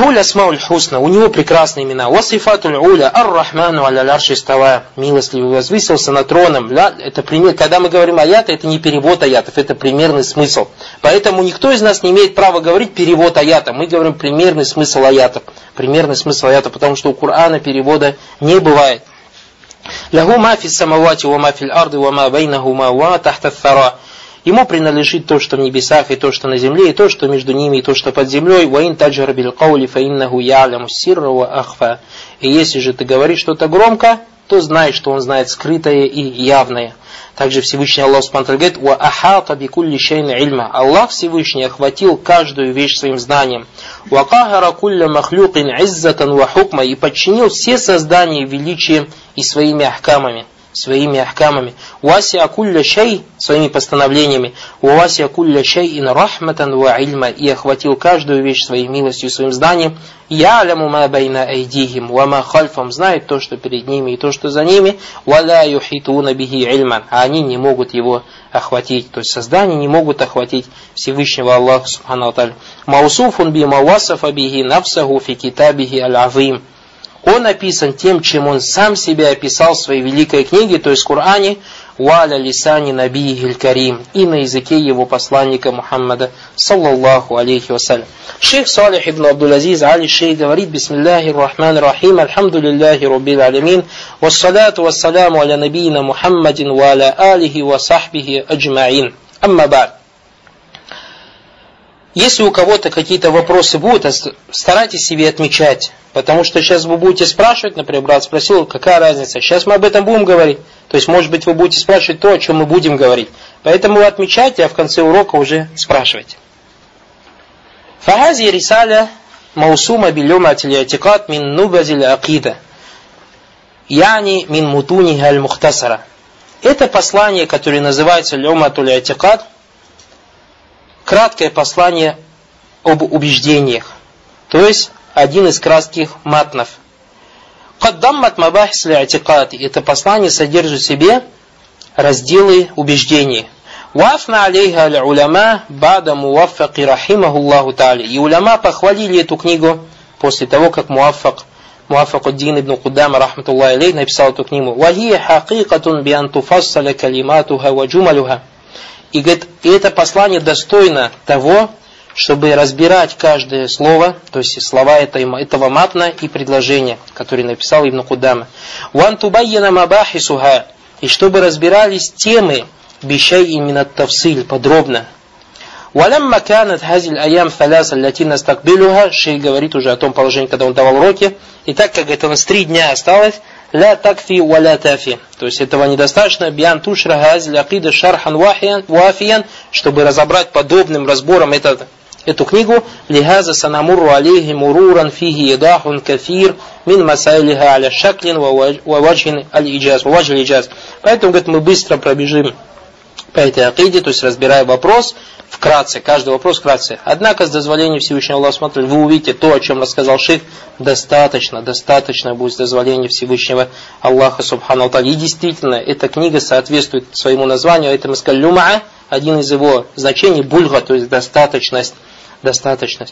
Лягу лясмауль хусна, у него прекрасные имена. Васифатуль уля, ар-рахману аля ларши става, милостливый возвысился на троном. Это пример, когда мы говорим аята, это не перевод аятов, это примерный смысл. Поэтому никто из нас не имеет права говорить перевод аята. Мы говорим примерный смысл аятов. Примерный смысл аята, потому что у Корана перевода не бывает. Лягу мафи самавати ва мафи арды ва ма байнахума ва тахта. Ему принадлежит то, что в небесах, и то, что на земле, и то, что между ними, и то, что под землей. Ваин таджар бил каули фаиннаху яляму сирра ва ахфа. И если же ты говоришь что-то громко, то знай, что он знает скрытое и явное. Также Всевышний Аллах Субтитры говорит, «Ва ахата бикулли шейн ильма». Аллах Всевышний охватил каждую вещь своим знанием. «Ва кахара кулля махлюкин иззатан ва хукма». И подчинил все создания величием и своими ахкамами своими ахкамами. Васи акулля шей своими постановлениями. Васи акулля шей ин рахматан ва ильма. И охватил каждую вещь своей милостью своим знанием. Я аляму ма байна айдихим, ва ма хальфам. Знает то, что перед ними и то, что за ними. Ва ла юхитуна бихи ильман. А они не могут его охватить. То есть создание не могут охватить Всевышнего Аллаха Субхану Маусуфун би мавасафа бихи нафсаху фи китабихи аль-азим он описан тем, чем он сам себя описал в своей великой книге, то есть в Коране, «Валя лисани набии карим» и на языке его посланника Мухаммада, саллаллаху алейхи вассалям. Шейх Салих ибн Абдул-Азиз Али Шейх говорит, «Бисмиллахи рахман рахим, альхамдулиллахи рубил алямин, вассалату вассаляму аля набийна Мухаммадин ва аля алихи ва сахбихи аджмаин». Амма бад. Если у кого-то какие-то вопросы будут, старайтесь себе отмечать. Потому что сейчас вы будете спрашивать, например, брат спросил, какая разница. Сейчас мы об этом будем говорить. То есть, может быть, вы будете спрашивать то, о чем мы будем говорить. Поэтому отмечайте, а в конце урока уже спрашивайте. Рисаля маусума билюмат атикат мин нубазиль акида. Яни мин мутуни аль мухтасара. Это послание, которое называется Люматуль Атикат, краткое послание об убеждениях. То есть один из кратких матнов. Каддаммат мабахис ли'атикати. Это послание содержит в себе разделы убеждений. Вафна алейха уляма бада муаффаки рахимахуллаху та'али. И уляма похвалили эту книгу после того, как муаффак Муаффакуддин ибн Кудама, рахматуллахи алейх, написал эту книгу. «Вахия хакикатун биан туфассаля калиматуха ва джумалюха». И говорит, и это послание достойно того, чтобы разбирать каждое слово, то есть слова этого, матна и предложения, которые написал Ибн Кудама. «Ван тубайяна мабахисуха» и чтобы разбирались темы бещай именно тавсиль, подробно. «Валямма канат хазиль аям фаляса латина стакбилюха» Шей говорит уже о том положении, когда он давал уроки. И так как это у нас три дня осталось, ля такфи валя тафи. То есть этого недостаточно. Биан тушра хазиль акида шархан вафиян, чтобы разобрать подобным разбором этот эту книгу «Лихаза санамурру алейхи муруран фиги идахун кафир мин масайлиха аля шаклин ва ваджин аль-иджаз». иджаз Поэтому, говорит, мы быстро пробежим по этой акиде, то есть разбирая вопрос вкратце, каждый вопрос вкратце. Однако с дозволения Всевышнего Аллаха смотрит, вы увидите то, о чем рассказал шейх, достаточно, достаточно будет с дозволения Всевышнего Аллаха Субхану И действительно, эта книга соответствует своему названию, это мы сказали, люма, один из его значений, бульга, то есть достаточность, достаточность.